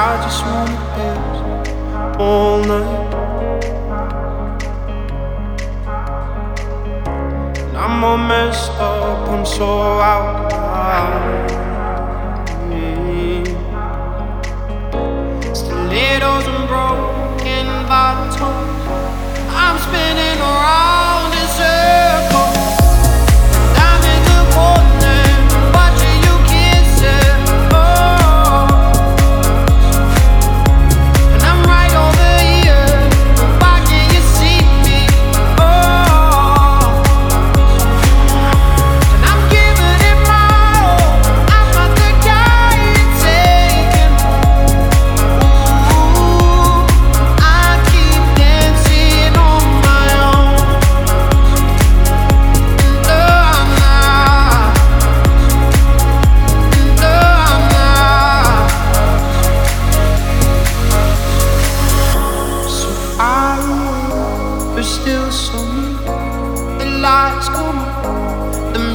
I just wanna dance all night. And I'm all messed up, I'm so out.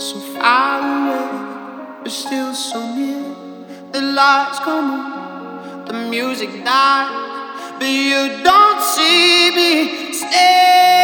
so far away, but still so near. The lights come on, the music dies, but you don't see me stay.